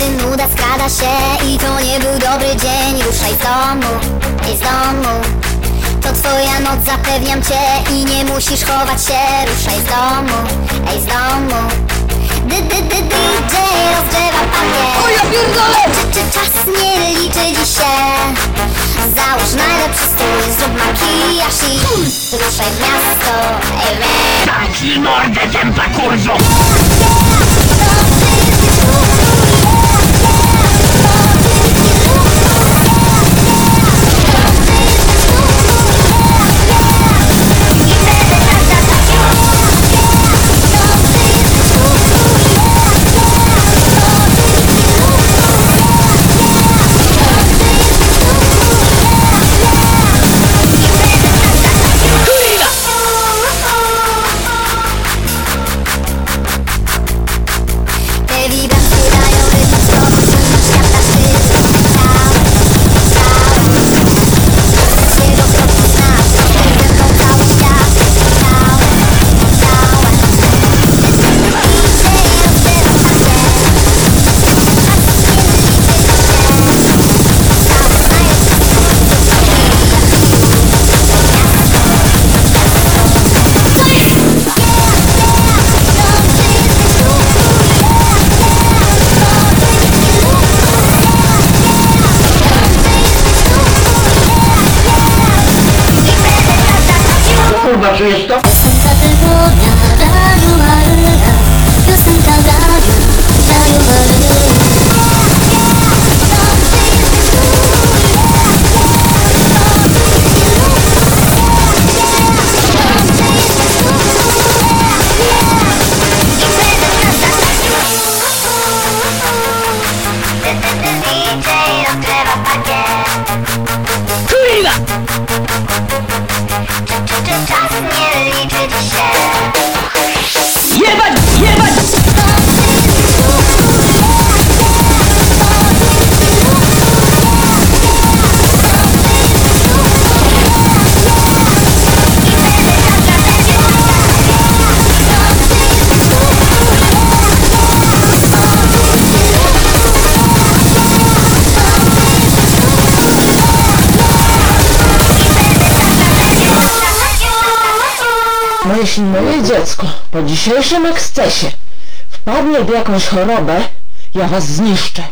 Niepogoda skrada się i to nie był dobry dzień. Ruszaj z domu, ej z domu. To twoja noc, zapewniam cię I nie musisz chować się. Ruszaj z domu, ej z domu. Dy, dy, dy, DJ rozgrzewa pakiet O ja pierdolę! czy, czy czas nie liczy dziś się? Załóż najlepszy strój, zrób makijaż i Ruszaj w miasto, ej man Zamknij mordę, tempa kurwo! Kurwa, czujesz to? No jeśli moje dziecko po dzisiejszym ekscesie wpadnie w jakąś chorobę, ja was zniszczę.